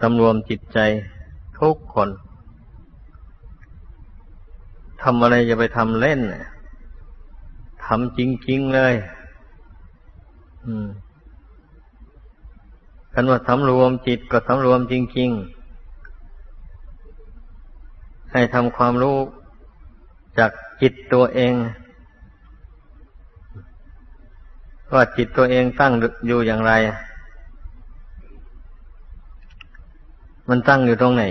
สำรวมจิตใจทุกคนทำอะไรจะไปทำเล่นทำจริง ๆ เลย อืมกันว่าสำรวมจิตก็สำรวมจริง ๆ ให้ทำความรู้จากจิตตัวเอง ว่าจิตตัวเองตั้งอยู่อย่างไร มันตั้งอยู่ตรงไหน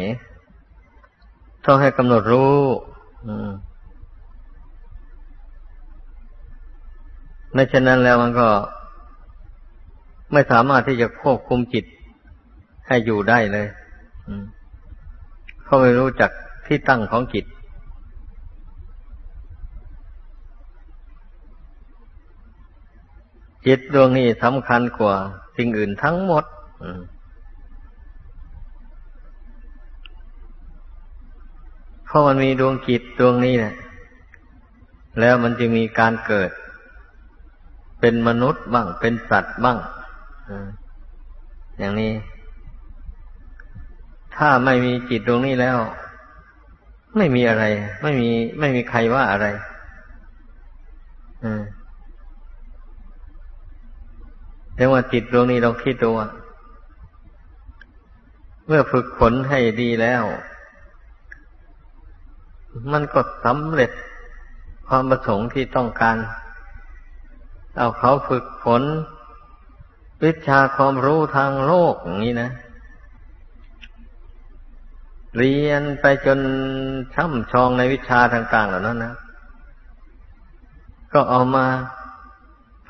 ต้องให้กำหนดรู้ไม่เช่นนั้นแล้วมันก็ ไม่สามารถที่จะควบคุมจิตให้อยู่ได้เลยเขาไม่รู้จักที่ตั้งของจิตจิตดวงนี้สำคัญกว่า สิ่งอื่นทั้งหมดเพ ราะมันมีดวงจิตดวงนี้แหละแล้วมันจะมีการเกิด เป็นมนุษย์บ้าง เป็นสัตว์บ้างอย่างนี้ ถ้าไม่มีจิตตรงนี้แล้ว ไม่มีอะไร ไม่มี ไม่มีใครว่าอะไรแต่ว่าจิตดวงนี้เราคิดดูว่า เมื่อฝึกฝนให้ดีแล้ว มันก็สำเร็จความประสงค์ที่ต้องการ เอาเขาฝึกฝน วิชาความรู้ทางโลกอย่างนี้นะ เรียนไปจนช่ำชองในวิชาต่างๆเหล่านั้นนะ ก็เอามา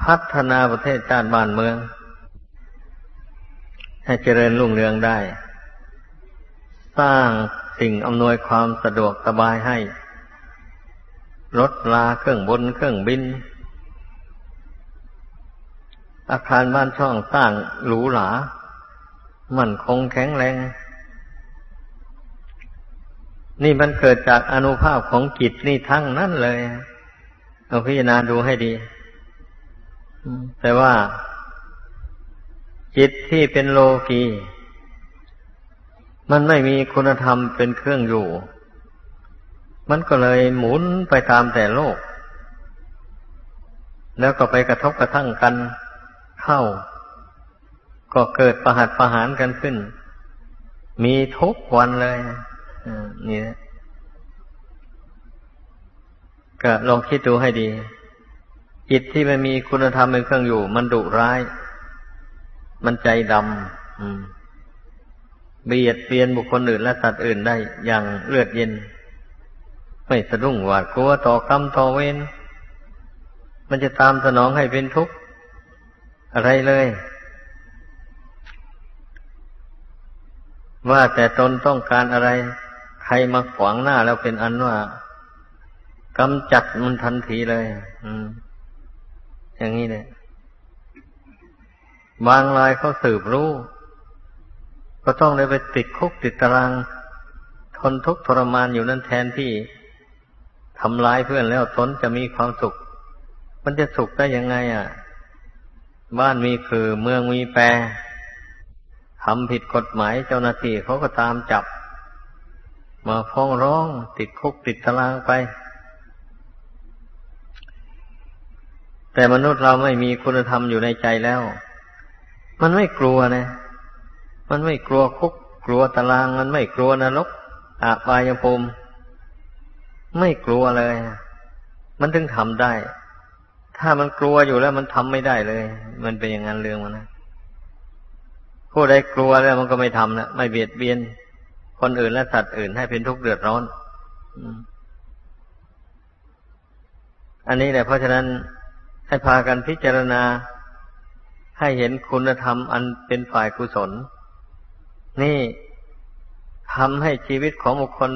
พัฒนาประเทศชาติบ้านเมือง ให้เจริญรุ่งเรืองได้ สร้าง สิ่งอำนวยความสะดวกสบายให้รถลาเครื่องบนเครื่องบิน อาคารบ้านช่องสร้างหรูหรา มั่นคงแข็งแรง นี่มันเกิดจากอนุภาพของจิตนี่ทั้งนั้นเลยเราพิจารณาดูให้ดี แต่ว่า จิตที่เป็นโลกี มันไม่มีคุณธรรมเป็นเครื่องอยู่ มันก็เลยหมุนไปตามแต่โลก แล้วก็ไปกระทบกระทั่งกันเข้า ก็เกิดประหัตประหารกันขึ้น มีทุกวันเลยนี่นะก็ลองคิดดูให้ดี จิตที่ไม่มีคุณธรรมเป็นเครื่องอยู่ มันดุร้าย มันใจดำ เบียดเบียนบุคคลอื่นและสัตว์อื่นได้อย่างเลือดเย็น ไม่สะดุ้งหวาดกลัวต่อกรรมต่อเวรมันจะตามสนองให้เป็นทุกข์อะไรเลย ว่าแต่ตนต้องการอะไร ใครมาขวางหน้าแล้วเป็นอันว่ากำจัดมันทันทีเลย อืม อย่างนี้เนี่ยบางรายเขาสืบรู้ ก็ต้องเลยไปติดคุกติดตาราง ทนทุกข์ทรมานอยู่นั่นแทนที่ทำร้ายเพื่อนแล้วตนจะมีความสุข มันจะสุขได้ยังไงอะ บ้านมีคือเมืองมีแปรทำผิดกฎหมายเจ้าหน้าที่เขาก็ตามจับ มาฟ้องร้องติดคุกติดตารางไป แต่มนุษย์เราไม่มีคุณธรรมอยู่ในใจแล้ว มันไม่กลัวนะ มันไม่กลัวคุกกลัวตารางมันไม่กลัวนรกอาบายภูมิไม่กลัวเลย มันถึงทำได้ ถ้ามันกลัวอยู่แล้วมันทำไม่ได้เลย มันเป็นอย่างนั้นเรื่องมันนะผู้ใดกลัวแล้วมันก็ไม่ทำนะไม่เบียดเบียน คนอื่นและสัตว์อื่นให้เป็นทุกข์เดือดร้อนอันนี้แหละเพราะฉะนั้นให้พากันพิจารณาให้เห็นคุณธรรมอันเป็นฝ่ายกุศล นี่ทำให้ชีวิตของบุคคล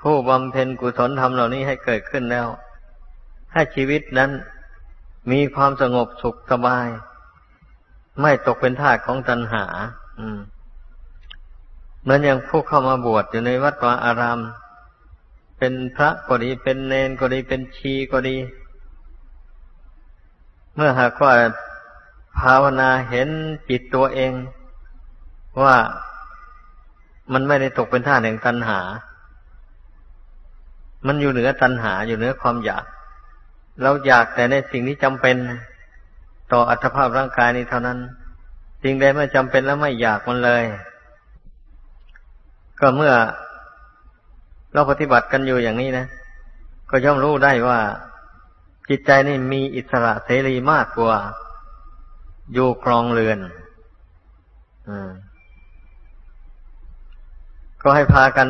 ผู้บำเพ็ญกุศลธรรมเหล่านี้ให้เกิดขึ้นแล้ว ให้ชีวิตนั้นมีความสงบสุขสบาย ไม่ตกเป็นทาสของตัณหา อืมเหมือนอย่างผู้เข้ามาบวชอยู่ในวัดวาอาราม เป็นพระก็ดีเป็นเนนก็ดีเป็นชีก็ดี เมื่อหากว่าภาวนาเห็นจิตตัวเอง ว่ามันไม่ได้ตกเป็นท่าแห่งตัณหา มันอยู่เหนือตัณหาอยู่เหนือความอยาก เราอยากแต่ในสิ่งที่จำเป็นต่ออัตภาพร่างกายนี้เท่านั้น สิ่งใดไม่จำเป็นแล้วไม่อยากมันเลย ก็เมื่อเราปฏิบัติกันอยู่อย่างนี้นะ ก็ย่อมรู้ได้ว่าจิตใจนี่มีอิสระเสรีมากกว่า อยู่ครองเรือน ก็ให้พากัน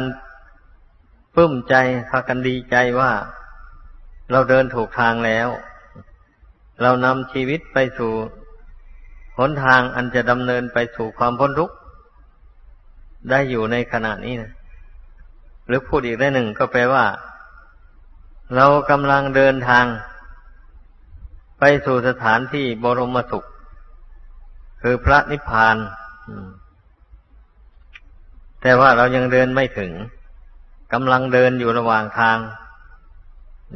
ปลื้มใจ พากันดีใจว่าเราเดินถูกทางแล้ว เรานำชีวิตไปสู่หนทางอันจะดำเนินไปสู่ความพ้นทุกข์ได้อยู่ในขณะนี้นะหรือพูดอีกได้หนึ่งก็แปลว่า เรากำลังเดินทาง ไปสู่สถานที่บรมสุข คือพระนิพพาน แต่ว่าเรายังเดินไม่ถึงกำลังเดินอยู่ระหว่างทาง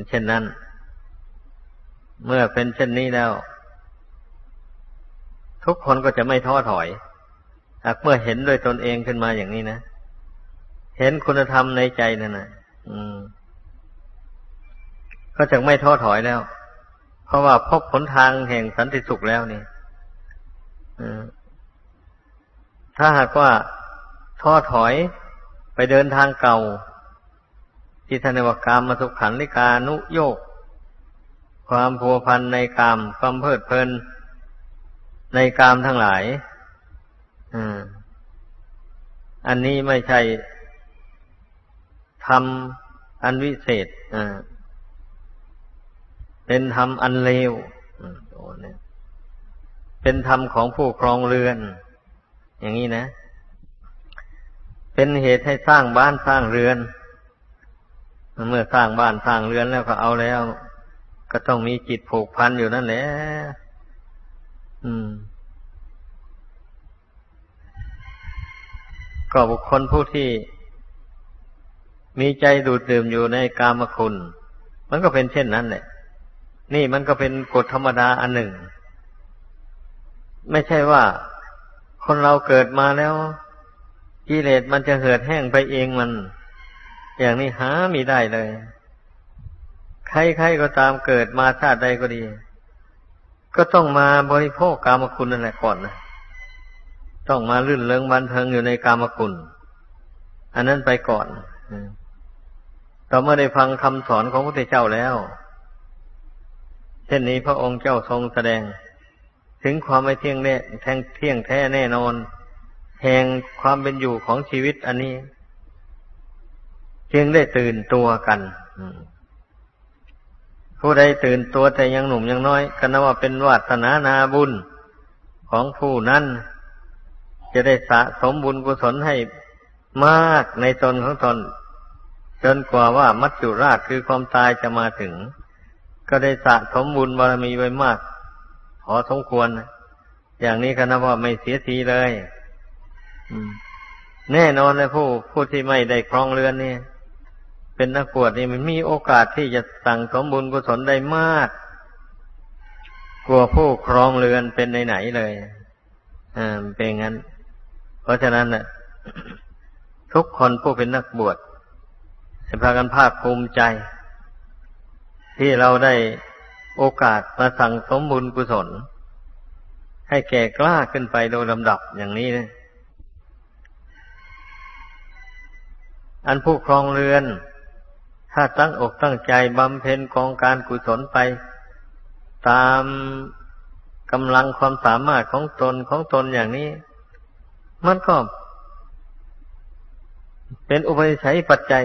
เช่นนั้น เมื่อเป็นเช่นนี้แล้ว ทุกคนก็จะไม่ท้อถอย หากเมื่อเห็นด้วยตนเองขึ้นมาอย่างนี้นะ เห็นคุณธรรมในใจนั่นนะอืม ก็จะไม่ท้อถอยแล้ว เพราะว่าพบผลทางแห่งสันติสุขแล้วนี่ถ้าหากว่า ท้อถอยไปเดินทางเก่า ที่ธนวกรรมมาสุขขันลิกานุโยก ความผัวพันในกรรมความเพลิดเพลิน ในกรรมทั้งหลายอันนี้ไม่ใช่ธรรมอันวิเศษเป็นธรรมอันเลวเป็นธรรมของผู้ครองเรือน อย่างนี้นะ เป็นเหตุให้สร้างบ้านสร้างเรือน เมื่อสร้างบ้านสร้างเรือนแล้วก็เอาแล้ว ก็ต้องมีจิตผูกพันอยู่นั่นแหละอืม ก็บุคคลผู้ที่ มีใจดูดดื่มอยู่ในกามคุณ มันก็เป็นเช่นนั้นแหละนี่มันก็เป็นกฎธรรมดาอันหนึ่ง ไม่ใช่ว่าคนเราเกิดมาแล้ว กิเลสมันจะเหือดแห้งไปเองมัน อย่างนี้หามีได้เลย ใครๆก็ตามเกิดมาชาติใดก็ดี ก็ต้องมาบริโภคกามคุณนั่นแหละก่อนนะต้องมาลื่นเลิงบันเทิงอยู่ในกามคุณ อันนั้นไปก่อนต่อเมื่อได้ฟังคำสอนของพระพุทธเจ้าแล้ว เช่นนี้พระองค์เจ้าทรงแสดง ถึงความไม่เที่ยงแน่แทงเที่ยงแท้แน่นอน แห่งความเป็นอยู่ของชีวิตอันนี้จึงได้ตื่นตัวกันผู้ใดตื่นตัวแต่ยังหนุ่มยังน้อยก็นับว่าเป็นวาสนานาบุญของผู้นั้นจะได้สะสมบุญกุศลให้มากในตนของตนจนกว่าว่ามัจจุราชคือความตายจะมาถึง ก็ได้สะสมบุญบารมีไว้มากพอสมควร อย่างนี้ก็นับว่าไม่เสียทีเลย แน่นอนเลยผู้ผู้ที่ไม่ได้ครองเรือนนี่เป็นนักบวชนี่มันมีโอกาสที่จะสั่งสมบุญกุศลได้มากกว่าผู้ครองเรือนเป็นไหนๆเลยอ่าเป็นงั้น เพราะฉะนั้นน่ะ ทุกคนผู้เป็นนักบวชให้พากันภาคภูมิใจ ที่เราได้โอกาสมาสั่งสมบุญกุศล ให้แก่กล้าขึ้นไปโดยลำดับอย่างนี้นะ อันผู้ครองเรือน ถ้าตั้งอกตั้งใจบำเพ็ญกองการกุศลไป ตามกำลังความสามารถของตนของตนอย่างนี้ มันก็ เป็นอุปนิสัยปัจจัย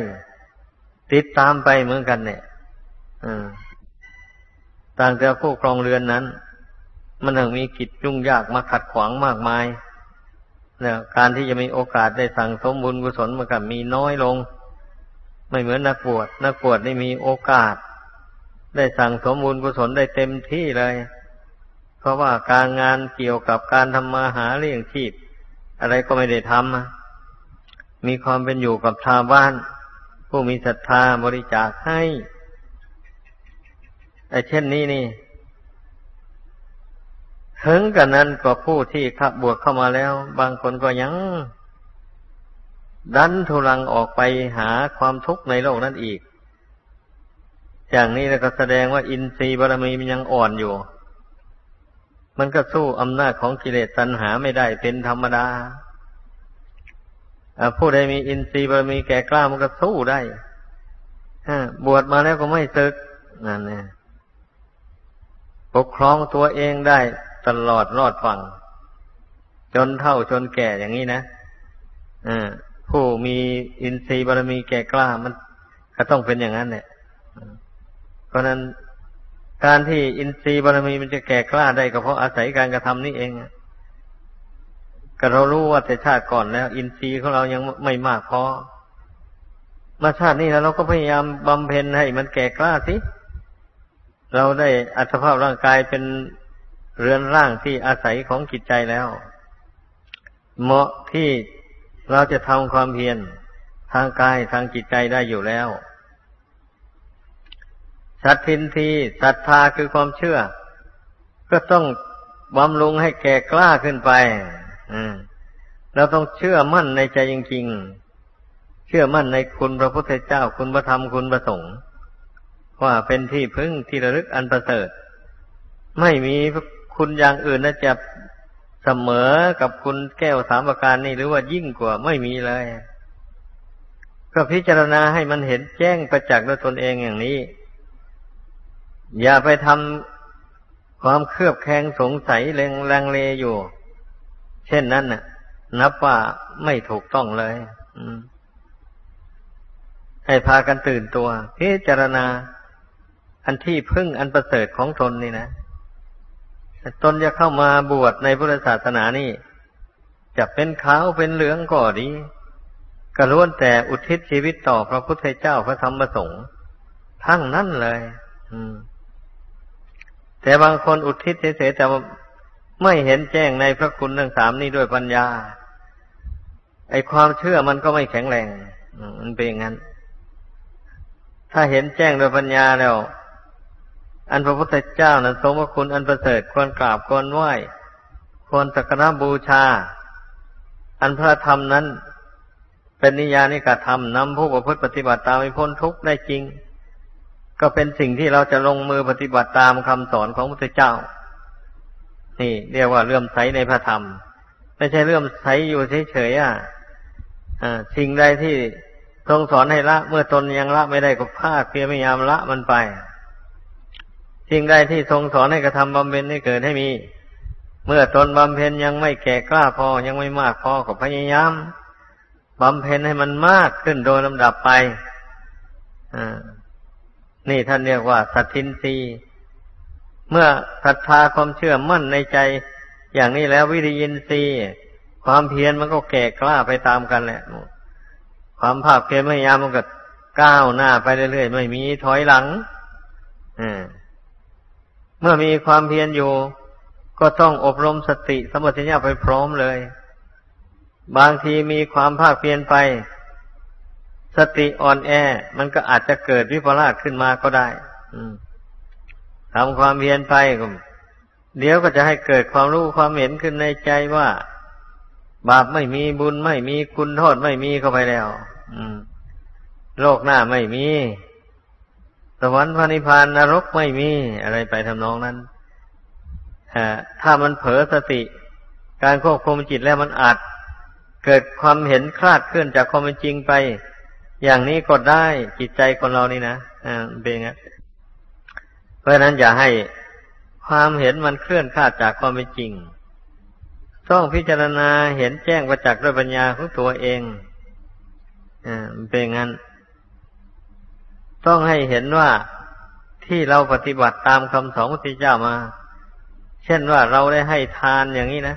ติดตามไปเหมือนกันเนี่ยต่างจากผู้ครองเรือนนั้น มันถึงมีกิจยุ่งยากมาขัดขวางมากมาย เนี่ยการที่จะมีโอกาสได้สั่งสมบุญกุศลมันก็มีน้อยลง ไม่เหมือนนักบวชนักบวชได้มีโอกาส ได้สั่งสมบุญกุศลได้เต็มที่เลย เพราะว่าการงานเกี่ยวกับการทำมาหาเลี้ยงชีพ อะไรก็ไม่ได้ทำมีความเป็นอยู่กับชาวบ้าน ผู้มีศรัทธาบริจาคให้ไอ้เช่นนี้นี่ ถึงกันนั้นก็ผู้ที่ขับบวชเข้ามาแล้ว บางคนก็ยัง ดันทุลังออกไปหาความทุกข์ในโลกนั้นอีก อย่างนี้แล้วก็แสดงว่าอินทรีย์บารมีมันยังอ่อนอยู่ มันก็สู้อำนาจของกิเลสตัณหาไม่ได้เป็นธรรมดาผู้ใดมีอินทรีย์บารมีแก่กล้ามันก็สู้ได้บวชมาแล้วก็ไม่ศึกนั่นเนี่ยปกครองตัวเองได้ ตลอดรอดฟัง จนเท่าจนแก่อย่างนี้นะผู้มีอินทรีย์บารมีแก่กล้ามันก็ต้องเป็นอย่างนั้นเนี่ยเพราะนั้นการที่อินทรีย์บารมีมันจะแก่กล้าได้ก็เพราะอาศัยการกระทำนี่เองก็เรารู้ว่าแต่ชาติก่อนแล้ว อินทรีย์ของเรายังไม่มากพอมาชาตินี้แล้วเราก็พยายามบำเพ็ญให้มันแก่กล้าสิ เราได้อัตภาพร่างกายเป็น เรือนร่างที่อาศัยของจิตใจแล้ว เหมาะที่เราจะทำความเพียรทางกายทางจิตใจได้อยู่แล้วสัตทินทีศรัทธาคือความเชื่อ ก็ต้องบำรุงให้แก่กล้าขึ้นไปเราต้องเชื่อมั่นในใจจริงๆ เชื่อมั่นในคุณพระพุทธเจ้าคุณพระธรรมคุณพระสงฆ์ว่าเป็นที่พึ่งที่ระลึกอันประเสริฐ ไม่มี คุณอย่างอื่นนะจะเสมอกับคุณแก้วสามประการนี่หรือว่ายิ่งกว่าไม่มีเลย ก็พิจารณาให้มันเห็นแจ้งประจักษ์ด้วยตนเองอย่างนี้ อย่าไปทำความเครือบแคลงสงสัยเลงลังเลอยู่ เช่นนั้นน่ะ นับว่าไม่ถูกต้องเลยให้พากันตื่นตัว พิจารณา อันที่พึ่งอันประเสริฐของตนนี่นะ ตนจะเข้ามาบวชในพุทธศาสนานี่ จะเป็นขาวเป็นเหลืองก็ดีกระล้วนแต่อุทิศชีวิตต่อพระพุทธเจ้าพระธรรมพระสงฆ์ทั้งนั้นเลยแต่บางคนอุทิศเฉยๆแต่ไม่เห็นแจ้งในพระคุณทั้งสามนี้ด้วยปัญญา ไอความเชื่อมันก็ไม่แข็งแรง มันเป็นอย่างนั้น ถ้าเห็นแจ้งโดยปัญญาแล้ว อันพระพุทธเจ้านั้นทรงว่าคุณอันประเสริฐควรกราบควรไหว้ควรสักการะบูชา อันพระธรรมนั้น เป็นนิยานิกธรรมนำผู้ประพฤติปฏิบัติตามให้พ้นทุกข์ได้จริง ก็เป็นสิ่งที่เราจะลงมือปฏิบัติตามคำสอนของพระพุทธเจ้า นี่ เรียกว่าเลื่อมใสในพระธรรม ไม่ใช่เลื่อมใสอยู่เฉยๆอะสิ่งใดที่ทรงสอนให้ละ เมื่อตนยังละไม่ได้ก็ภาคเพียรพยายามละมันไป สิ่งใดที่ทรงสอนให้กระทำบำเพ็ญให้เกิดให้มี เมื่อตนบำเพ็ญยังไม่แก่กล้าพอยังไม่มากพอก็พยายามบำเพ็ญให้มันมากขึ้นโดยลำดับไปนี่ท่านเรียกว่า สัตทินรีเมื่อศรัทธาความเชื่อมั่นในใจ อย่างนี้แล้ววิริยินทรีย์ความเพียรมันก็แก่กล้าไปตามกันแหละ ความภาคเพียรพยายามมันก็ก้าวหน้าไปเรื่อยๆไม่มีถอยหลังอ่า เมื่อมีความเพียรอยู่ ก็ต้องอบรมสติสมัชัญญาไปพร้อมเลย บางทีมีความภาคเพียรไป สติอ่อนแอ มันก็อาจจะเกิดวิปลาสขึ้นมาก็ได้ทำความเพียรไปก็เดี๋ยวก็จะให้เกิดความรู้ความเห็นขึ้นในใจว่า บาปไม่มีบุญไม่มีคุณโทษไม่มีเข้าไปแล้วโลกหน้าไม่มี สวรรค์พระนิพพานนรกไม่มีอะไรไปทำนองนั้นถ้ามันเผลอสติ การควบคุมจิตแล้วมันอาจเกิดความเห็นคลาดเคลื่อนจากความเป็นจริงไป อย่างนี้ก็ได้จิตใจคนเรานี่นะอ่าเป็นไงเพราะฉะนั้นอย่าให้ความเห็นมันเคลื่อนคลาดจากความเป็นจริง ต้องพิจารณาเห็นแจ้งประจักษ์ด้วยปัญญาของตัวเองอ่าเป็นงั้น ต้องให้เห็นว่าที่เราปฏิบัติตามคำสอนพระพุทธเจ้ามา เช่นว่าเราได้ให้ทานอย่างนี้นะ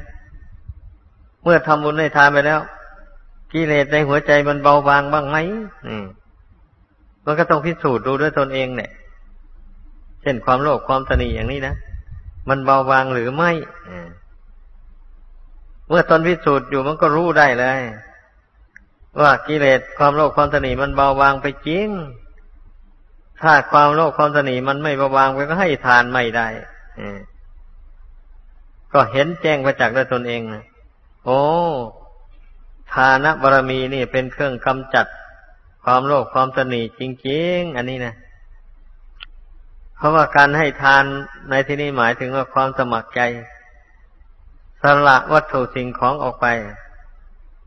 เมื่อทำบุญให้ทานไปแล้ว กิเลสในหัวใจมันเบาบางบ้างไหมมันก็ต้องพิสูจน์ดูด้วยตนเองเนี่ย เช่นความโลภความตนีอย่างนี้นะ มันเบาบางหรือไม่เมื่อตนพิสูจน์อยู่มันก็รู้ได้เลย ว่ากิเลสความโลภความตนีมันเบาบางไปจริง ถ้าความโลภความตนีมันไม่ประวางไปก็ให้ทานไม่ได้ก็เห็นแจ้งประจักษ์ด้วยตนเองนะโอ้ ทานบารมีนี่เป็นเครื่องกำจัดความโลภความตนีจริง ๆ อันนี้นะเพราะว่าการให้ทานในที่นี้หมายถึงว่าความสมัครใจ สละวัตถุสิ่งของออกไป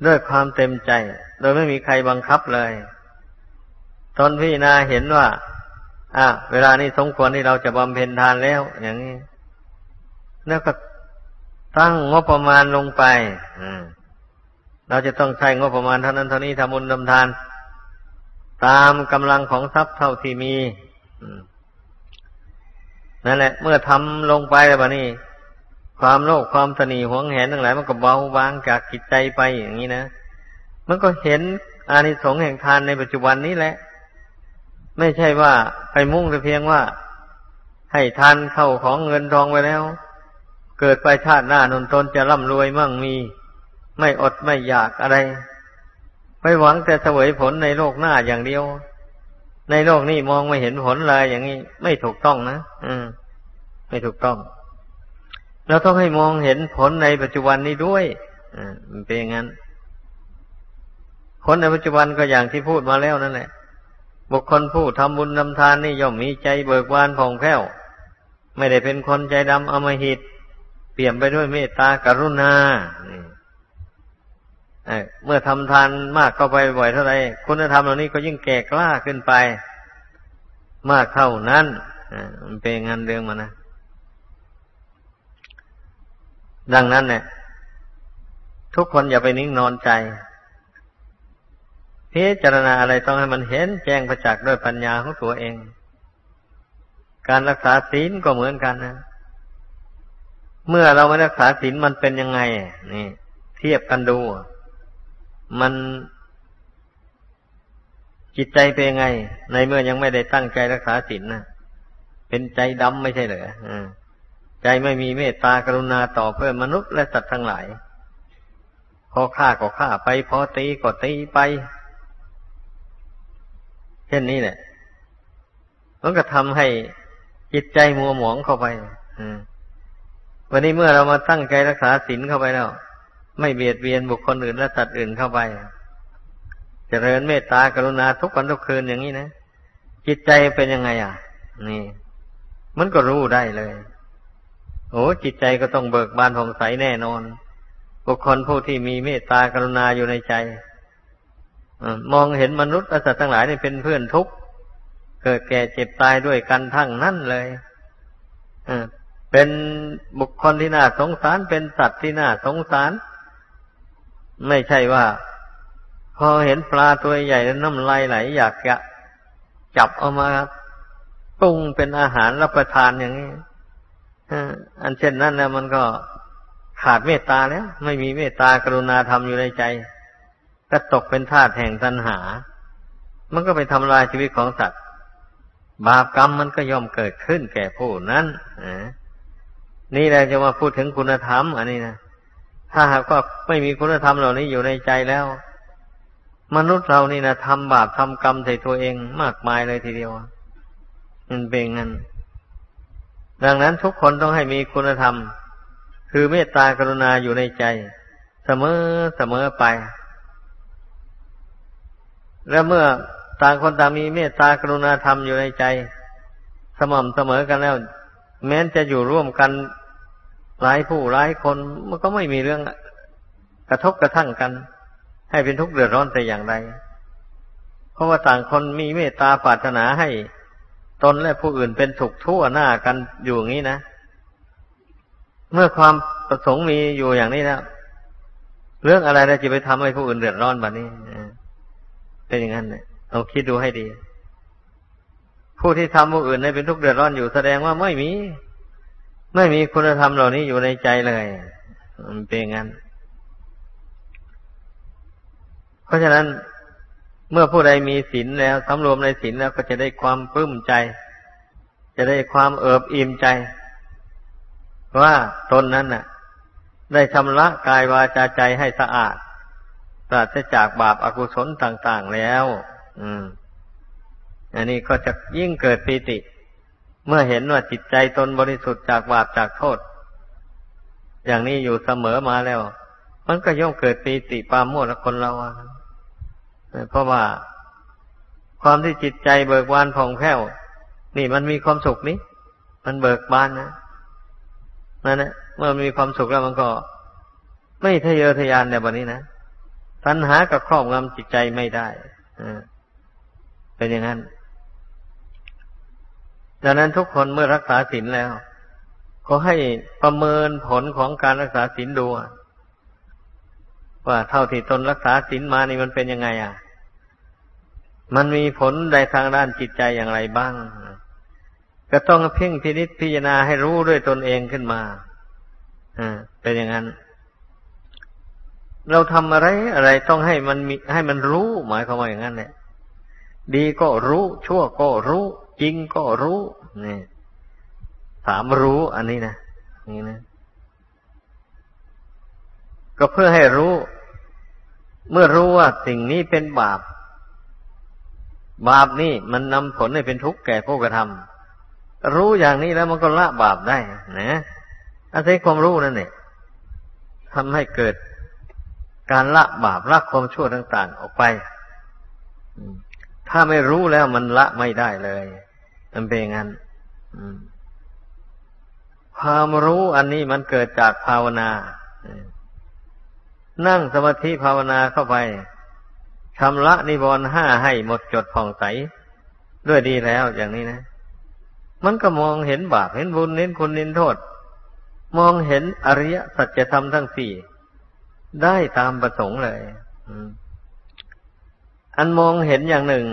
ด้วยความเต็มใจ โดยไม่มีใครบังคับเลย ตนพี่นาเห็นว่า อะเวลานี้สมควรที่เราจะบำเพ็ญทานแล้ว อย่างนี้ แล้วก็ตั้งงบประมาณลงไปอืมเราจะต้องใช้งบประมาณเท่านั้นเท่านี้ทำบุญทำทาน ตามกำลังของทรัพย์เท่าที่มีนั่นแหละ เมื่อทำลงไปแล้วนี้ ความโลภความสนีหวงแหนทั้งหลายมันก็เบาบางจากจิตใจไปอย่างนี้นะมันก็เห็นอานิสงส์แห่งทานในปัจจุบันนี้แหละ ไม่ใช่ว่าไปมุ่งแต่เพียงว่า ให้ทานเข้าของเงินทองไปแล้ว เกิดไปชาติหน้านนตนจะร่ำรวยมั่งมี ไม่อดไม่อยากอะไรไปหวังแต่เสวยผลในโลกหน้าอย่างเดียว ในโลกนี้มองไม่เห็นผลเลยอย่างนี้ ไม่ถูกต้องนะอืม ไม่ถูกต้องเราต้องให้มองเห็นผลในปัจจุบันนี้ด้วยอ่าเป็นอย่างนั้นผลในปัจจุบันก็อย่างที่พูดมาแล้วนั่นแหละ บุคคลผู้ทำบุญทำทานนี่ย่อมมีใจเบิกบานผ่องแผ้ว ไม่ได้เป็นคนใจดำอมหิต เปี่ยมไปด้วยเมตตากรุณาเมื่อทำทานมากเข้าไปบ่อยเท่าไรคุณธรรมเหล่านี้ก็ยิ่งแก่กล้าขึ้นไป มากเท่านั้นมันเป็นงานเรื่องมานะ ดังนั้นเนี่ยทุกคนอย่าไปนิ่งนอนใจ พิจารณาอะไรต้องให้มันเห็นแจ้งประจักษ์ด้วยปัญญาของตัวเอง การรักษาศีลก็เหมือนกันนะ เมื่อเราไม่รักษาศีลมันเป็นยังไง นี่ เทียบกันดู มันจิตใจเป็นยังไง ในเมื่อยังไม่ได้ตั้งใจรักษาศีลนะเป็นใจดำไม่ใช่เหรอใจไม่มีเมตตากรุณาต่อเพื่อนมนุษย์และสัตว์ทั้งหลาย พอฆ่าก็ฆ่าไป พอตีก็ตีไป ช่นนี้แหละมันก็ทำให้จิตใจมัวหมองเข้าไปวันนี้เมื่อเรามาตั้งใจรักษาศีลเข้าไปแล้ว ไม่เบียดเบียนบุคคลอื่นและสัตว์อื่นเข้าไปจเจริญเมตตากรุณาทุกวันทุกคืนอย่างนี้นะจิตใจเป็นยังไง อะ นี่ มันก็รู้ได้เลย โอ้จิตใจก็ต้องเบิกบานผ่องใสแน่นอน บุคคลผู้ที่มีเมตตากรุณาอยู่ในใจ มองเห็นมนุษย์และสัตว์ทั้งหลายนี่เป็นเพื่อนทุกข์เกิดแก่เจ็บตายด้วยกันทั้งนั้นเลยเป็นบุคคลที่น่าสงสาร เป็นสัตว์ที่น่าสงสาร ไม่ใช่ว่า พอเห็นปลาตัวใหญ่แล้วน้ำลายไหล อยากจะจับเอามาปรุงเป็นอาหารรับประทานอย่างนี้อันเช่นนั้นนะมันก็ขาดเมตตาแล้ว ไม่มีเมตตากรุณาธรรมอยู่ในใจ ก็ตกเป็นทาสแห่งตัณหา มันก็ไปทำลายชีวิตของสัตว์ บาปกรรมมันก็ย่อมเกิดขึ้นแก่ผู้นั้นนี่แหละจะมาพูดถึงคุณธรรม อันนี้นะถ้าหากว่าไม่มีคุณธรรมเหล่านี้อยู่ในใจแล้ว มนุษย์เรานี่นะทำบาปทำกรรมใส่ตัวเองมากมายเลยทีเดียวมันเป็นงั้นดังนั้นทุกคนต้องให้มีคุณธรรม คือเมตตากรุณาอยู่ในใจ เสมอเสมอไป และเมื่อต่างคนต่างมีเมตตากรุณาธรรมอยู่ในใจ สม่ำเสมอกันแล้ว แม้นจะอยู่ร่วมกันหลายผู้หลายคนมันก็ไม่มีเรื่องกระทบกระทั่งกัน ให้เป็นทุกข์เดือดร้อนแต่อย่างใดเพราะว่าต่างคนมีเมตตาปรารถนาให้ตนและผู้อื่นเป็นสุขทั่วหน้ากันอยู่อย่างนี้นะ เมื่อความประสงค์มีอยู่อย่างนี้แล้วเรื่องอะไรเราจะไปทำให้ผู้อื่นเดือดร้อนแบบนี้ เป็นอย่างนั้นเนี่ยเราคิดดูให้ดี ผู้ที่ทำผู้อื่นให้เป็นทุกข์เดือดร้อนอยู่แสดงว่าไม่มี ไม่มีคุณธรรมเหล่านี้อยู่ในใจเลยมันเป็นงั้น เพราะฉะนั้นเมื่อผู้ใดมีศีลแล้วสำรวมในศีลแล้วก็จะได้ความปลื้มใจ จะได้ความเอิบอิ่มใจ ว่าตนนั้นน่ะ ได้ชำระกายวาจาใจให้สะอาด ราศจากบาปอากุศลต่างๆแล้ว อืม อันนี้ก็จะยิ่งเกิดปีติ เมื่อเห็นว่าจิตใจตนบริสุทธิ์จากบาปจากโทษ อย่างนี้อยู่เสมอมาแล้ว มันก็ย่อมเกิดปีติปาโมดคนเราเพราะว่า ความที่จิตใจเบิกบานผ่องแผ้ว นี่มันมีความสุขนี้ มันเบิกบานนะนั่นแหละเมื่อมีความสุขแล้วมันก็ ไม่ทะเยอทะยานในวันนี้นะ ตัณหากับครอบงำจิตใจไม่ได้เป็นอย่างนั้น ดังนั้นทุกคนเมื่อรักษาศีลแล้ว ก็ให้ประเมินผลของการรักษาศีลดูว่าเท่าที่ตนรักษาศีลมานี่มันเป็นยังไง อะ มันมีผลใดทางด้านจิตใจอย่างไรบ้าง ก็ต้องเพ่งพินิจพิจารณาให้รู้ด้วยตนเองขึ้นมา อ่า เป็นอย่างนั้น เราทำอะไรอะไรต้องให้มันมีให้มันรู้ หมายความว่าอย่างนั้นแหละดีก็รู้ ชั่วก็รู้ จริงก็รู้นี่สามรู้ อันนี้นะนี่นะก็เพื่อให้รู้ เมื่อรู้ว่าสิ่งนี้เป็นบาป บาปนี่มันนำผลให้เป็นทุกข์แก่ผู้กระทำรู้อย่างนี้แล้วมันก็ละบาปได้ นะอาศัยความรู้นั่นเนี่ยทำให้เกิด การละบาปละความชั่วต่าง ๆ ออกไปถ้าไม่รู้แล้วมันละไม่ได้เลยมันเป็นงั้นความรู้อันนี้มันเกิดจากภาวนานั่งสมาธิภาวนาเข้าไปชำระนิวรณ์ห้าให้หมดจดผ่องใส ด้วยดีแล้วอย่างนี้นะ มันก็มองเห็นบาปเห็นบุญเห็นคุณเห็นโทษ มองเห็นอริยสัจธรรมทั้งสี่ ได้ตามประสงค์เลยอันมองเห็นอย่างหนึ่ง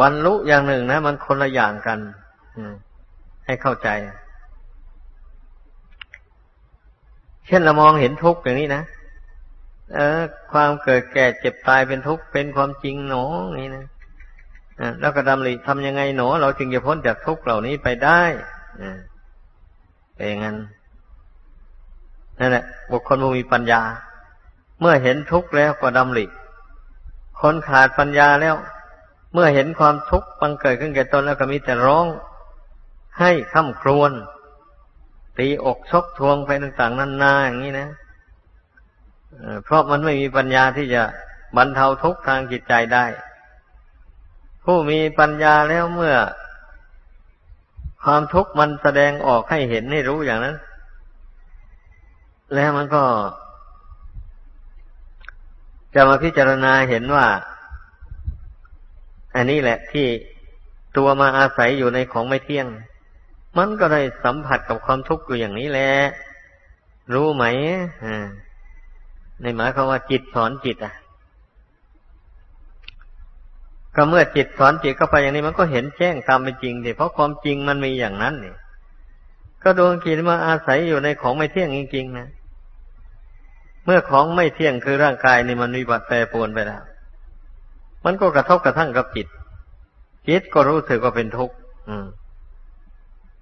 บรรลุอย่างหนึ่งนะ มันคนละอย่างกันให้เข้าใจ เช่นเรามองเห็นทุกข์อย่างนี้นะเออ ความเกิดแก่เจ็บตายเป็นทุกข์เป็นความจริงหนอนี่นะแล้วก็ดำริทำยังไงหนอ เราจึงจะพ้นจากทุกข์เหล่านี้ไปได้เป็นอย่างนั้นนั่นแหละบุคคลผู้มีปัญญา เมื่อเห็นทุกข์แล้วก็ดำริคนขาดปัญญาแล้ว เมื่อเห็นความทุกข์บังเกิดขึ้นแก่ตนแล้วก็มีแต่ร้อง ให้ข้าครวญตีอกชกทวงไปต่างๆนานาอย่างนี้นะเพราะมันไม่มีปัญญาที่จะบรรเทาทุกข์ทางจิตใจได้ ผู้มีปัญญาแล้วเมื่อ ความทุกข์มันแสดงออกให้เห็นให้รู้อย่างนั้น แล้วมันก็ จะมาพิจารณาเห็นว่า อันนี้แหละที่ตัวมาอาศัยอยู่ในของไม่เที่ยง มันก็ได้สัมผัสกับความทุกข์อยู่อย่างนี้แหละ รู้ไหมอ่าในหมายความว่าจิตสอนจิตอะ ก็เมื่อจิตสอนจิตเข้าไปอย่างนี้มันก็เห็นแจ้งตามเป็นจริงสิเพราะความจริงมันมีอย่างนั้นนี่ก็ดวงจิตมาอาศัยอยู่ในของไม่เที่ยงจริงๆนะ เมื่อของไม่เที่ยงคือร่างกายนี่มันมีบัดแปรปรวนไปแล้ว มันก็กระทบกระทั่งกับจิต จิตก็รู้สึกว่าเป็นทุกข์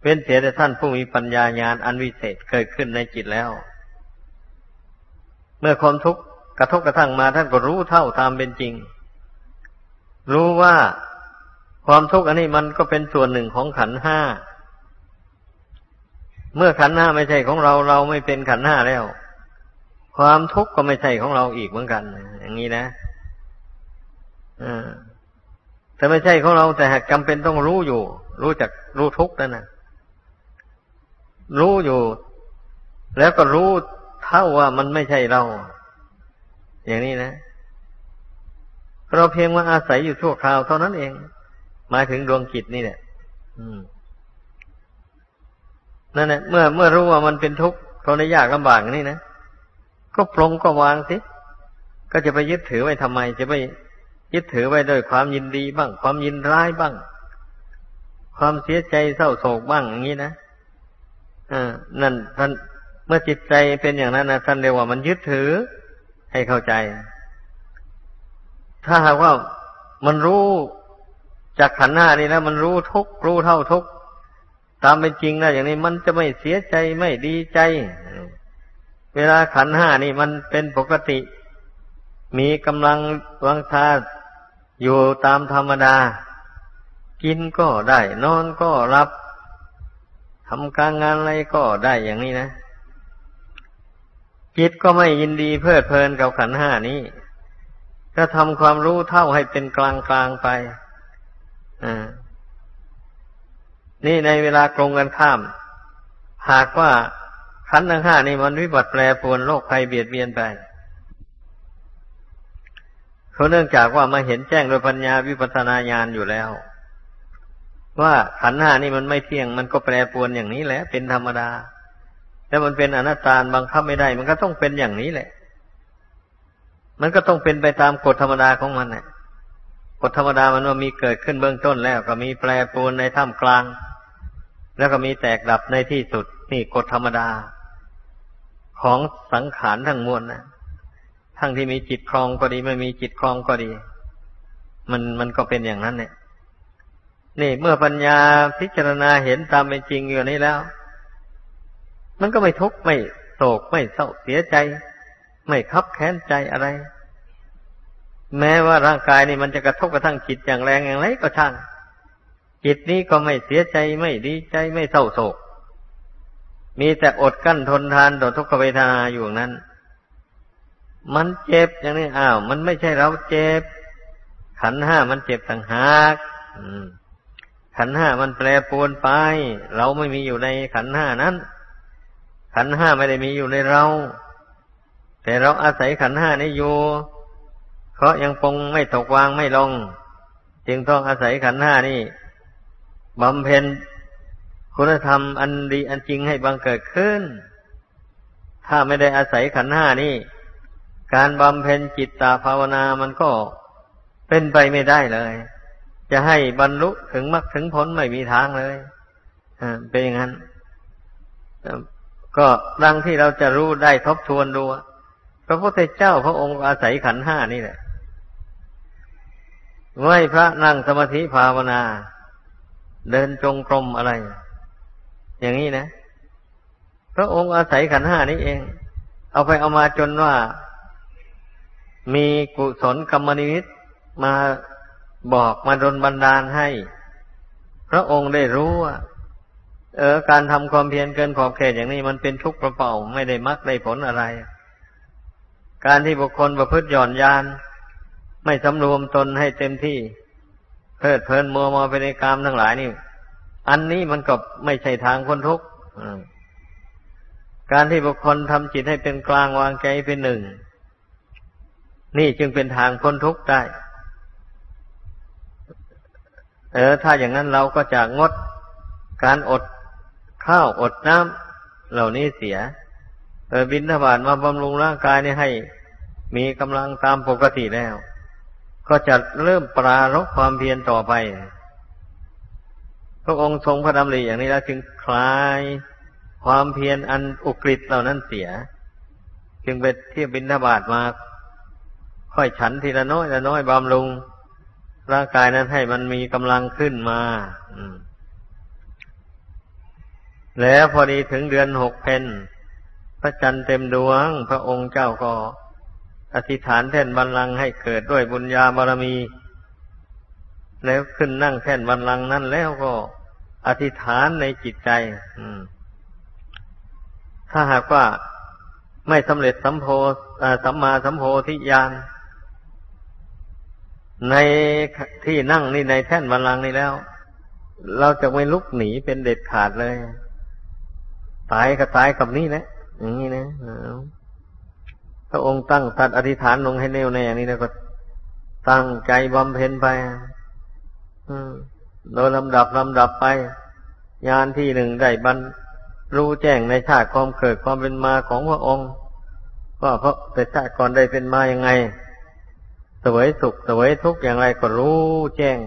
เป็นเสียแต่ท่านผู้มีปัญญาญาณอันวิเศษเกิดขึ้นในจิตแล้ว เมื่อความทุกข์กระทบกระทั่งมาท่านก็รู้เท่าตามเป็นจริง รู้ว่าความทุกข์อันนี้มันก็เป็นส่วนหนึ่งของขันห้า เมื่อขันห้าไม่ใช่ของเราเราไม่เป็นขันห้าแล้ว ความทุกข์ก็ไม่ใช่ของเราอีกเหมือนกัน อย่างนี้นะอ่าแต่ไม่ใช่ของเราแต่หากจำเป็นต้องรู้อยู่ รู้จักรู้ทุกข์นั่นนะรู้อยู่ แล้วก็รู้เท่าว่ามันไม่ใช่เรา อย่างนี้นะเราเพียงว่าอาศัยอยู่ชั่วคราวเท่านั้นเองหมายถึงดวงจิตนี่แหละนั่นแหละเมื่อเมื่อรู้ว่ามันเป็นทุกข์ทนได้ยากลำบากนี่นะ ก็ปรงก็วางสิ ก็จะไปยึดถือไว้ทำไม จะไปยึดถือไว้ด้วยความยินดีบ้าง ความยินร้ายบ้าง ความเสียใจเศร้าโศกบ้างอย่างนี้นะอ่านั่นท่านเมื่อจิตใจเป็นอย่างนั้นนะท่านเรียกว่ามันยึดถือให้เข้าใจ ถ้าหากว่ามันรู้จากขันหน้านี่แล้ว มันรู้ทุกรู้เท่าทุกตามเป็นจริงนะอย่างนี้มันจะไม่เสียใจไม่ดีใจ เวลาขันห้านี่มันเป็นปกติ มีกำลังวังชาอยู่ตามธรรมดา กินก็ได้ นอนก็รับทำการงานอะไรก็ได้อย่างนี้นะจิตก็ไม่ยินดีเพลิดเพลินกับขันห้านี้ ก็ทำความรู้เท่าให้เป็นกลางกลางไปอ่านี่ในเวลากรงกันข้าม หากว่า ขันธ์ทั้งห้านี่มันวิบัติแปรปรวนโลกภัยเบียดเบียนไปเขาเนื่องจากว่ามาเห็นแจ้งโดยปัญญาวิปัสนาญาณอยู่แล้ว ว่าขันธ์ห้านี่มันไม่เที่ยงมันก็แปรปรวนอย่างนี้แหละ เป็นธรรมดาแล้วมันเป็นอนัตตาบังคับไม่ได้ มันก็ต้องเป็นอย่างนี้แหละ มันก็ต้องเป็นไปตามกฎธรรมดาของมันแหละกฎธรรมดามันว่ามีเกิดขึ้นเบื้องต้นแล้ว ก็มีแปรปรวนในท่ามกลาง แล้วก็มีแตกดับในที่สุดนี่กฎธรรมดา ของสังขารทั้งมวลนะทั้งที่มีจิตครองก็ดีไม่มีจิตครองก็ดี มันมันก็เป็นอย่างนั้นเนี่ยนี่เมื่อปัญญาพิจารณาเห็นตามเป็นจริงอยู่นี้แล้ว มันก็ไม่ทุกข์ไม่โศกไม่เศร้าเสียใจ ไม่คับแค้นใจอะไร แม้ว่าร่างกายนี่มันจะกระทบกระทั่งจิตอย่างแรงอย่างไรก็ช่างจิตนี้ก็ไม่เสียใจไม่ดีใจไม่เศร้าโศก มีแต่อดกั้นทนทานต่อทุกขเวทนาอยู่นั้น มันเจ็บอย่างนี้อ้าว มันไม่ใช่เราเจ็บ ขันห้ามันเจ็บต่างหากขันห้ามันแปรปรวนไป เราไม่มีอยู่ในขันห้านั้น ขันห้าไม่ได้มีอยู่ในเรา แต่เราอาศัยขันห้านี้อยู่เพราะยังปงไม่ตกวางไม่ลง จึงต้องอาศัยขันห้านี่บำเพ็ญ คุณธรรมอันดีอันจริงให้บังเกิดขึ้น ถ้าไม่ได้อาศัยขันห้านี่ การบำเพ็ญจิตตาภาวนามันก็เป็นไปไม่ได้เลย จะให้บรรลุถึงมรรคถึงผลไม่มีทางเลยเป็นอย่างนั้น ก็ดังที่เราจะรู้ได้ทบทวนดูพระพุทธเจ้าพระองค์อาศัยขันห้านี่แหละไหวพระนั่งสมาธิภาวนา เดินจงกรมอะไร อย่างนี้นะ พระองค์อาศัยขันห้านี้เอง เอาไปเอามาจนว่า มีกุศลกรรมนิมิตมาบอกมาดลบันดาลให้ พระองค์ได้รู้ว่าเออ การทำความเพียรเกินขอบเขตอย่างนี้มันเป็นทุกข์ประเป่าไม่ได้มักได้ผลอะไร การที่บุคคลประพฤติหย่อนยาน ไม่สำรวมตนให้เต็มที่ เพลิดเพลินมัวมอไปในกามทั้งหลายนี่ อันนี้มันก็ไม่ใช่ทางคนทุกข์การที่บุคคลทำจิตให้เป็นกลางวางใจเป็นหนึ่ง นี่จึงเป็นทางพ้นทุกข์ได้ เออ ถ้าอย่างนั้นเราก็จะงดการอดข้าวอดน้ำเหล่านี้เสีย เออบินทบาทมาบำรุงร่างกายนี่ให้มีกำลังตามปกติแล้ว ก็จะเริ่มปรารบความเพียรต่อไป พระองค์ทรงพระดำริอย่างนี้แล้วจึงคลายความเพียรอันอุกฤษเหล่านั้นเสีย จึงไปเที่ยวบินทบาทมาค่อยฉันทีละน้อยละน้อยบำรุง ร่างกายนั้นให้มันมีกำลังขึ้นมาแล้วพอดีถึงเดือนหกเพนพระจันทร์เต็มดวง พระองค์เจ้าก็อธิษฐานแท่นบันลังให้เกิดด้วยบุญญาบารมี แล้วขึ้นนั่งแท่นบันลังนั้นแล้วก็ อธิษฐานในจิตใจถ้าหากว่าไม่สำเร็จสัมโพสัมมาสัมโพธิญาณในที่นั่งนี่ในแท่นบัลลังก์นี่แล้ว เราจะไม่ลุกหนีเป็นเด็ดขาดเลย ตายก็ตายกับนี่แหละอย่างนี้นะพระองค์ตั้งตัดอธิษฐานลงให้แน่วแน่อย่างนี้แล้วก็ตั้งใจบำเพ็ญไป โดยลำดับลำดับไปยานที่หนึ่งได้บรรรู้แจ้งในชาติความเกิดความเป็นมาของพระองค์ว่าเพราะแต่ชาติก่อนได้เป็นมาอย่างไงสวยสุขสวยทุกข์อย่างไรก็รู้แจ้ง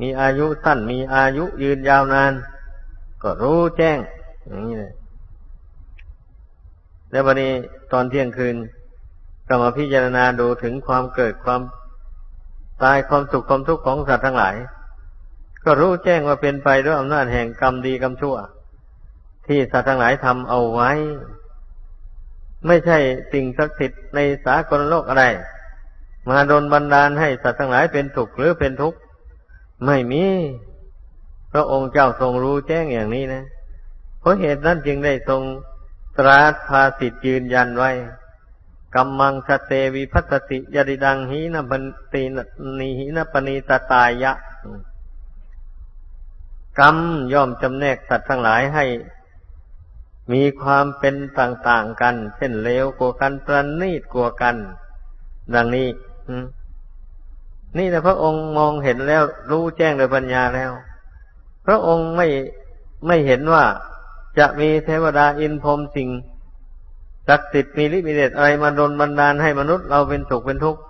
มีอายุสั้นมีอายุยืนยาวนาน ก็รู้แจ้ง อย่างนี้เลยแล้ววันนี้ตอนเที่ยงคืนก็มาพิจารณาดูถึงความเกิดความตายความสุขความทุกข์ของสัตว์ทั้งหลาย ก็รู้แจ้งว่าเป็นไปด้วยอำนาจแห่งกรรมดีกรรมชั่ว ที่สัตว์ทั้งหลายทำเอาไว้ ไม่ใช่สิ่งศักดิ์สิทธิ์ในสากลโลกอะไร มาโดนบันดาลให้สัตว์ทั้งหลายเป็นสุขหรือเป็นทุกข์ไม่มีพระองค์เจ้าทรงรู้แจ้งอย่างนี้นะเพราะเหตุนั้นจึงได้ทรงตรัสภาสิทธยืนยันไว้กัมมังสเตวิพัสติยริดังหีนปตีนีหินปณีตตายะ กรรมย่อมจำแนกสัตว์ทั้งหลายให้ มีความเป็นต่างๆกัน เช่นเลวกว่ากันประณีตกว่ากัน ดังนี้นี่นะพระองค์มองเห็นแล้ว รู้แจ้งโดยปัญญาแล้ว พระองค์ไม่ไม่เห็นว่าจะมีเทวดาอินพรมสิ่งศักดิ์สิทธิ์มีฤทธิ์มีเดชอะไรมาดนบันดาลให้มนุษย์เราเป็นสุขเป็นทุกข์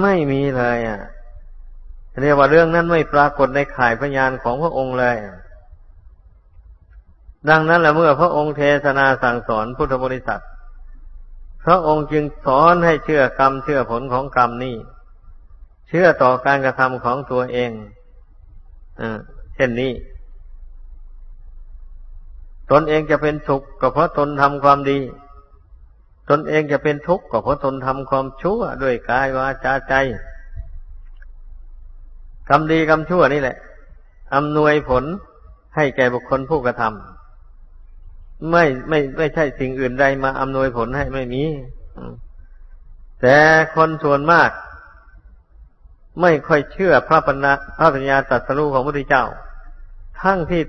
ไม่มีเลยอะ เรียกว่าเรื่องนั้นไม่ปรากฏในข่ายพยานของพระองค์เลย ดังนั้นแหละเมื่อพระองค์เทศนาสั่งสอนพุทธบริษัท พระองค์จึงสอนให้เชื่อกรรมเชื่อผลของกรรมนี่เชื่อต่อการกระทำของตัวเองอเช่นนี้ ตนเองจะเป็นสุขก็เพราะตนทำความดี ตนเองจะเป็นทุกข์ก็เพราะตนทำความชั่วด้วยกายวาจาใจ กรรมดีกรรมชั่วนี่แหละอำนวยผลให้แก่บุคคลผู้กระทำไม่ไม่ไม่ใช่สิ่งอื่นใดมาอำนวยผลให้ไม่มีแต่คนส่วนมาก ไม่ค่อยเชื่อพระปัญญาพระปัญญาตรัสรู้ของพระพุทธเจ้า ทั้งที่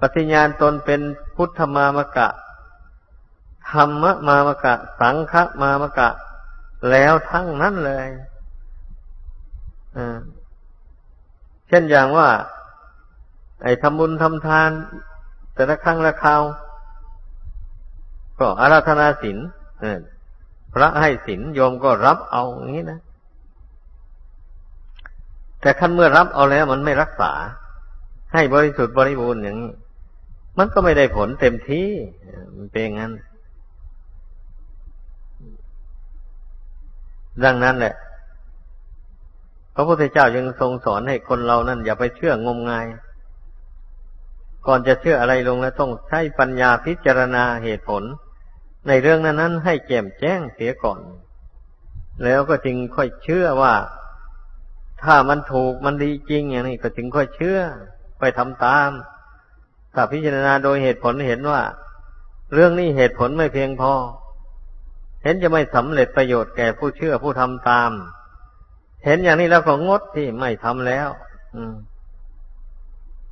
ปฏิญาณตนเป็นพุทธมามกะ ธรรมมามกะ สังฆมามกะ แล้วทั้งนั้นเลย อ่า เช่นอย่างว่า ไอ้ทำบุญทำทาน แต่ละครั้งละคราว ก็อาราธนาศีลพระให้ศีลโยมก็รับเอาอย่างนี้นะแต่ขั้นเมื่อรับเอาแล้วมันไม่รักษา ให้บริสุทธิ์บริบูรณ์อย่างนี้มันก็ไม่ได้ผลเต็มที่มันเป็นงั้น ดังนั้นแหละ ระพุทธเจ้ายังทรงสอนให้คนเรานั่นอย่าไปเชื่องมงาย ก่อนจะเชื่ออะไรลงแล้วต้องใช้ปัญญาพิจารณาเหตุผล ในเรื่องนั้นนั้นให้แจ่มแจ้งเสียก่อน แล้วก็จึงค่อยเชื่อว่า ถ้ามันถูกมันดีจริงอย่างนี้ก็จึงค่อยเชื่อไปทำตาม ถ้าพิจารณาโดยเหตุผลเห็นว่า เรื่องนี้เหตุผลไม่เพียงพอ เห็นจะไม่สำเร็จประโยชน์แก่ผู้เชื่อผู้ทำตาม เห็นอย่างนี้แล้วก็งดที่ไม่ทำแล้วอืม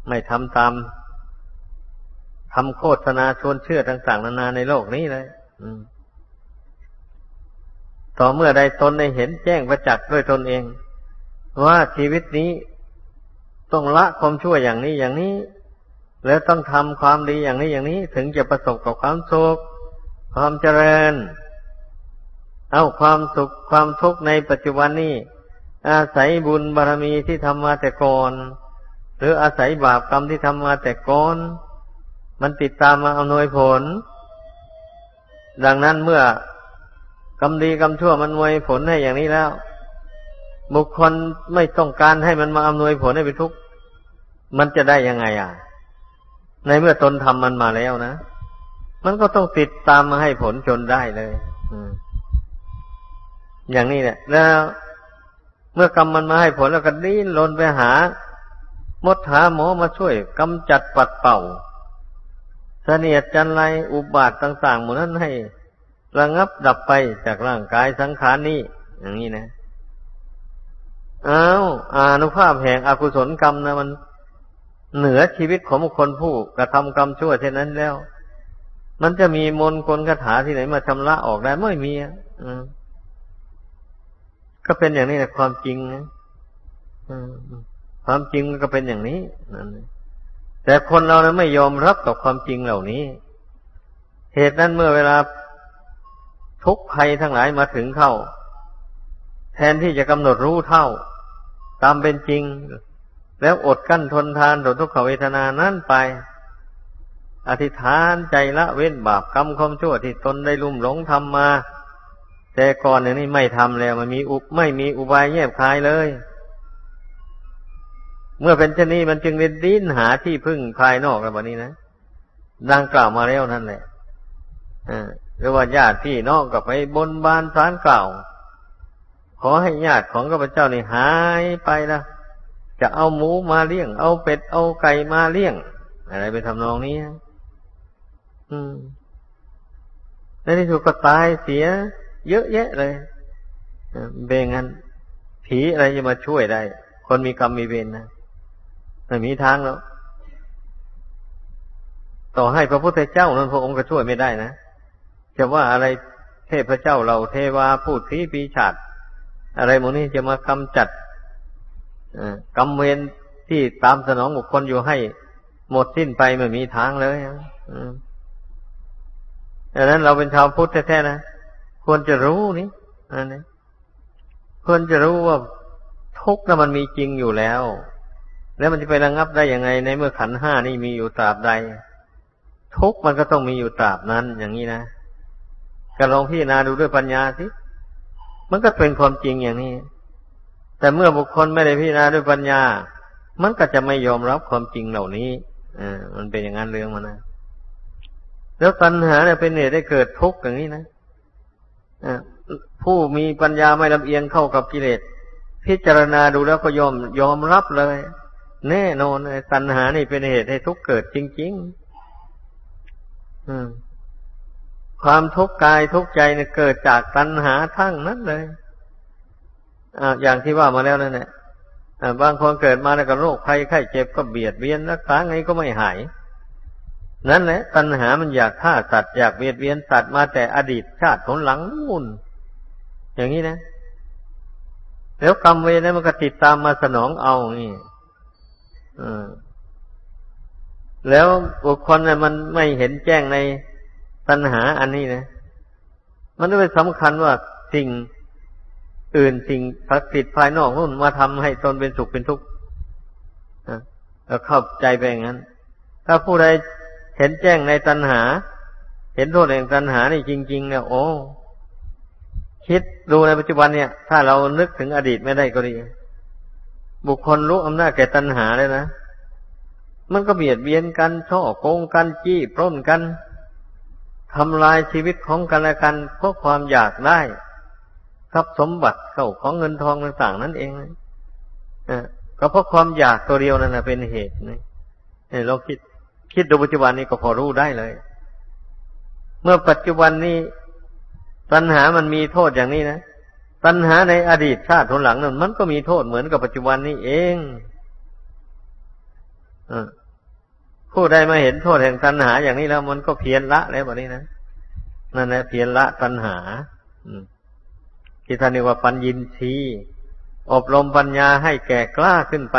ไม่ทำตามทำโฆษณาชวนเชื่อต่าง ๆ นานาในโลกนี้เลยต่อเมื่อใดตนได้เห็นแจ้งประจักษ์ด้วยตนเอง ว่าชีวิตนี้ต้องละความชั่วอย่างนี้อย่างนี้ แล้วต้องทำความดีอย่างนี้อย่างนี้ ถึงจะประสบกับความสุขความเจริญ เอาความสุขความทุกข์ในปัจจุบันนี้ อาศัยบุญบารรมีที่ทำมาแต่ก่อน หรืออาศัยบาปกรรมที่ทำมาแต่ก่อน มันติดตามมาอำนวยผล ดังนั้นเมื่อกรรมดีกรรมชั่วมันอวยผลให้อย่างนี้แล้ว บุคคลไม่ต้องการให้มันมาอำนวยผลให้เป็นทุกข์มันจะได้ยังไงอะ ในเมื่อตนทำมันมาแล้วนะมันก็ต้องติดตามมาให้ผลจนได้เลยอย่างนี้แหละแล้ว เมื่อกรรมมันมาให้ผลแล้วก็ดิ้นรนไปหามดหาหมอมาช่วยกำจัดปัดเป่าเสนียดจันไรอุบาทต่างๆหมดนั้นให้ระงับดับไปจากร่างกายสังขารนี้ อย่างนี้นะอ้าวอานุภาพแห่งอกุศลกรรมนะมันเหนือชีวิตของบุคคลผู้กระทำกรรมชั่วเช่นนั้นแล้ว มันจะมีมนต์กลคาถาที่ไหนมาชำระออกได้ไม่มีอะ ก็เป็นอย่างนี้แหละความจริงนะความจริงมันก็เป็นอย่างนี้นั่นแต่คนเรานะไม่ยอมรับกับความจริงเหล่านี้ เหตุนั้นเมื่อเวลาทุกภัยทั้งหลายมาถึงเข้า แทนที่จะกำหนดรู้เท่า ตามเป็นจริง แล้วอดกั้นทนทานต่อทุกขเวทนานั้นไป อธิษฐานใจละเว้นบาปกรรมความชั่วที่ตนได้ลุ่มหลงทำมา แต่ก่อนอย่างนี้ไม่ทำแล้ว มันมีอุไม่มีอุบายแยบคายเลย เมื่อเป็นเช่นนี้มันจึงเดินดิ้นหาที่พึ่งภายนอกแล้วแบบนี้นะดังกล่าวมาแล้วนั่นแหละหรือว่าญาติพี่น้องก็ไปบนบานสารกล่าว ขอให้ญาติของข้าพเจ้านี่หายไปนะจะเอาหมูมาเลี้ยง เอาเป็ดเอาไก่มาเลี้ยง อะไรไปทำนองนี้อืมในที่สุดก็ตายเสีย เยอะแยะเลยเบงั้น ผีอะไรจะมาช่วยได้ คนมีกรรมมีเวรนะไม่มีทางแล้ว ต่อให้พระพุทธเจ้านั้นพระองค์ก็ช่วยไม่ได้นะจะว่าอะไรเทพเจ้าเราเทวาพูดผีปีชาดอะไรหมดนี้จะมากำจัดกรรมเวรที่ตามสนองบุคคลอยู่ให้หมดสิ้นไปไม่มีทางเลยดังนั้นเราเป็นชาวพุทธแท้ๆนะ ควรจะรู้นี่อันนี้ควรจะรู้ว่าทุกข์นั้นมันมีจริงอยู่แล้ว แล้วมันจะไประงับได้ยังไง ในเมื่อขันห้านี่มีอยู่ตราบใด ทุกข์มันก็ต้องมีอยู่ตราบนั้น อย่างนี้นะก็ลองพิจารณาดูด้วยปัญญาสิมันก็เป็นความจริงอย่างนี้ แต่เมื่อบุคคลไม่ได้พิจารณาด้วยปัญญา มันก็จะไม่ยอมรับความจริงเหล่านี้อ่ามันเป็นอย่างนั้นเรื่องมันนะแล้วปัญหาเนี่ยเป็นเหตุให้เกิดทุกข์อย่างนี้นะ ผู้มีปัญญาไม่ลำเอียงเข้ากับกิเลส พิจารณาดูแล้วก็ยอมยอมรับเลย แน่นอนตัณหานี่เป็นเหตุให้ทุกข์เกิดจริง ๆความทุกข์กายทุกข์ใจเนี่ยเกิดจากตัณหาทั้งนั้นเลยออย่างที่ว่ามาแล้วนั่นแหละบางคนเกิดมาแล้วก็โรคภัยไข้เจ็บก็เบียดเบียนรักษาไงก็ไม่หาย นั่นแหละตัณหามันอยากฆ่าสัตว์อยากเบียดเบียนสัตว์มาแต่อดีตชาติผลหลังนู่น อย่างนี้นะ แล้วกรรมเวรนั้นมันก็ติดตามมาสนองเอานี่แล้วบุคคลเนี่ยมันไม่เห็นแจ้งในตัณหาอันนี้นะ มันไม่สำคัญว่าสิ่งอื่นสิ่งศักดิ์สิทธิ์ภายนอกนู่นมาทำให้ตนเป็นสุขเป็นทุกข์แล้วเข้าใจไปอย่างนั้น ถ้าผู้ใด เห็นแจ้งในตัณหา เห็นโทษแห่งตัณหานี่จริง ๆ เนี่ยโอ้คิดดูในปัจจุบันเนี่ย ถ้าเรานึกถึงอดีตไม่ได้ก็ดี บุคคลรู้อำนาจแก่ตัณหาเลยนะ มันก็เบียดเบียนกันช่อโกงกันจี้ปล้นกันทำลายชีวิตของกันและกันเพราะความอยากได้ทรัพย์สมบัติเข้าของเงินทองต่างๆนั่นเองนะก็เพราะความอยากตัวเดียวนั่นนะเป็นเหตุนี่เราคิด คิดดูปัจจุบันนี้ก็พอรู้ได้เลย เมื่อปัจจุบันนี้ ตัณหามันมีโทษอย่างนี้นะตัณหาในอดีตชาติหลังนั้นมันก็มีโทษเหมือนกับปัจจุบันนี้เองอผู้ใดมาเห็นโทษแห่งตัณหาอย่างนี้แล้ว มันก็เพียรละแล้วแบบนี้นะนั่นแหละเพียรละตัณหาที่ท่านเรียกว่าปัญญินทีอบรมปัญญาให้แก่กล้าขึ้นไป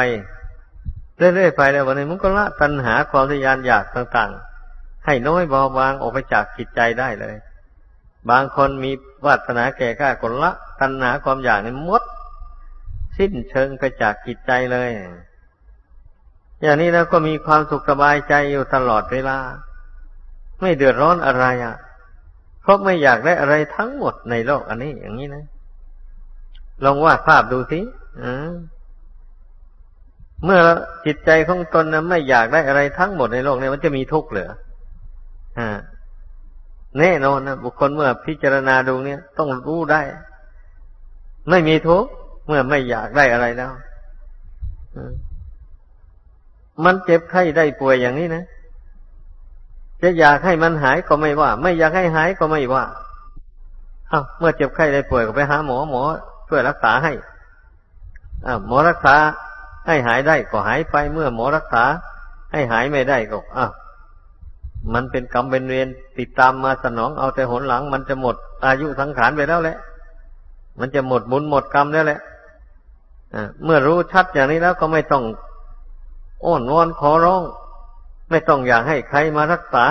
เรื่อยๆไปแล้ววันนี้มันก็ละตัณหาความทยานอยากต่างๆ ให้น้อยเบาบางออกไปจากจิตใจได้เลย บางคนมีวาสนาแก่กล้าก็ละ ตัณหาความอยากนี่มด สิ้นเชิงไปจากจิตใจเลย อย่างนี้แล้วก็มีความสุขสบายใจอยู่ตลอดเวลา ไม่เดือดร้อนอะไรอะ เพราะไม่อยากได้อะไรทั้งหมดในโลกอันนี้อย่างนี้นะ ลองวาดภาพดูสิ เมื่อจิตใจของตนนะไม่อยากได้อะไรทั้งหมดในโลกนี้มันจะมีทุกข์เหรืออ่าแน่นอนนะบุคคลเมื่อพิจารณาดูเนี่ยต้องรู้ได้ ไม่มีทุกข์เมื่อไม่อยากได้อะไรแล้วมันเจ็บไข้ได้ป่วยอย่างนี้นะจะอยากให้มันหายก็ไม่ว่า ไม่อยากให้หายก็ไม่ว่าอ้าวเมื่อเจ็บไข้ได้ป่วยก็ไปหาหมอหมอช่วยรักษาให้อ้าวหมอรักษา ให้หายได้ก็หายไปเมื่อหมอรักษา ให้หายไม่ได้ก็อ้าวมันเป็นกรรมเป็นเวรติดตามมาสนองเอาแต่หนหลัง มันจะหมดอายุสังขารไปแล้วแหละ มันจะหมดบุญหมดกรรมแล้วแหละเมื่อรู้ชัดอย่างนี้แล้วก็ไม่ต้องอ้อนวอนขอร้อง ไม่ต้องอยากให้ใครมารักษา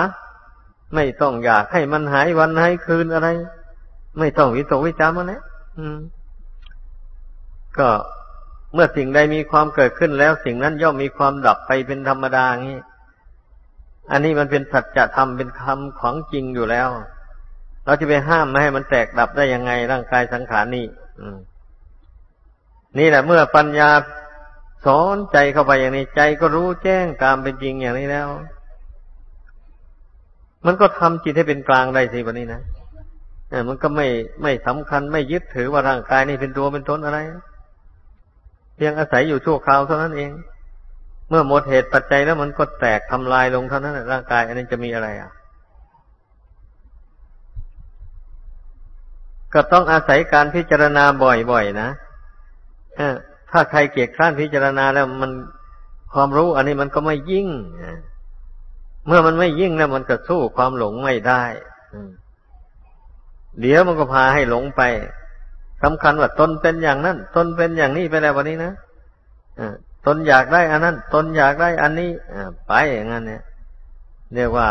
ไม่ต้องอยากให้มันหายวันหายคืนอะไร ไม่ต้องวิตกวิจารมันนะก็ เมื่อสิ่งใดมีความเกิดขึ้นแล้ว สิ่งนั้นย่อมมีความดับไปเป็นธรรมดางี้อันนี้มันเป็นสัจธรรมเป็นคำของจริงอยู่แล้ว เราจะไปห้ามไม่ให้มันแตกดับได้ยังไงร่างกายสังขารนี่นี่แหละเมื่อปัญญาสอนใจเข้าไปอย่างนี้ใจก็รู้แจ้งตามเป็นจริงอย่างนี้แล้ว มันก็ทำจิตให้เป็นกลางได้สิวันนี้นะมันก็ไม่ไม่สำคัญไม่ยึดถือว่าร่างกายนี่เป็นตัวเป็นตนอะไร เพียงอาศัยอยู่ชั่วคราวเท่านั้นเอง เมื่อหมดเหตุปัจจัยแล้วมันก็แตกทำลายลงเท่านั้นร่างกาย อันนี้จะมีอะไรอะ ก็ต้องอาศัยการพิจารณาบ่อยๆนะถ้าใครเกียจคร้านพิจารณาแล้วมันความรู้อันนี้มันก็ไม่ยิ่งเมื่อมันไม่ยิ่งแล้วมันก็สู้ความหลงไม่ได้เดี๋ยวมันก็พาให้หลงไป สำคัญว่าตนเป็นอย่างนั้น ตนเป็นอย่างนี้ไปแล้ววันนี้นะตนอยากได้อันนั้น ตนอยากได้อันนี้ไปอย่างนั้นเนี่ย เรียกว่า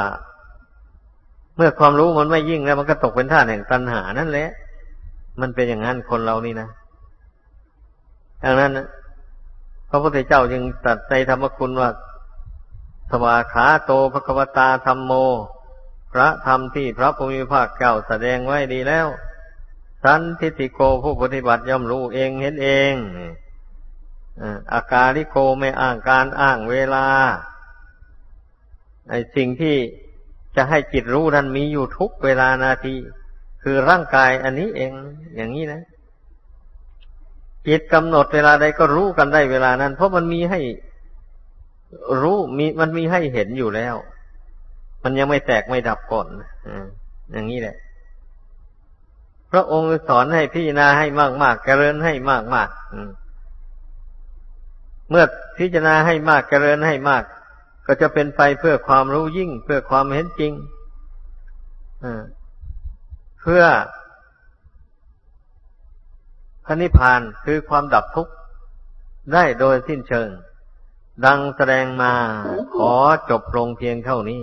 เมื่อความรู้มันไม่ยิ่งแล้ว มันก็ตกเป็นท่าแห่งตัณหานั่นแหละ มันเป็นอย่างนั้นคนเรานี่นะดังนั้นพระพุทธเจ้าจึงตรัสในธรรมคุณว่าสวาขาโตภควตาธรรมโม พระธรรมที่พระภูมิภาคเก่าแสดงไว้ดีแล้ว สันทิติโกผู้ปฏิบัติย่อมรู้เองเห็นเองอาการลิโกไม่อ้างการอ้างเวลาไอสิ่งที่จะให้จิตรู้นั้นมีอยู่ทุกเวลานาที คือร่างกายอันนี้เองอย่างนี้นะจิตกำหนดเวลาใดก็รู้กันได้เวลานั้น เพราะมันมีให้รู้มีมันมีให้เห็นอยู่แล้ว มันยังไม่แตกไม่ดับก่อนอย่างนี้แหละ ระองค์สอนให้พิจารณาให้มากๆเจริญให้มากๆเมื่อพิจารณาให้มากเจริญให้มาก ก็จะเป็นไปเพื่อความรู้ยิ่ง เพื่อความเห็นจริงเพื่อพระนิพพานคือความดับทุกข์ได้โดยสิ้นเชิง ดังแสดงมาขอจบลงเพียงเท่านี้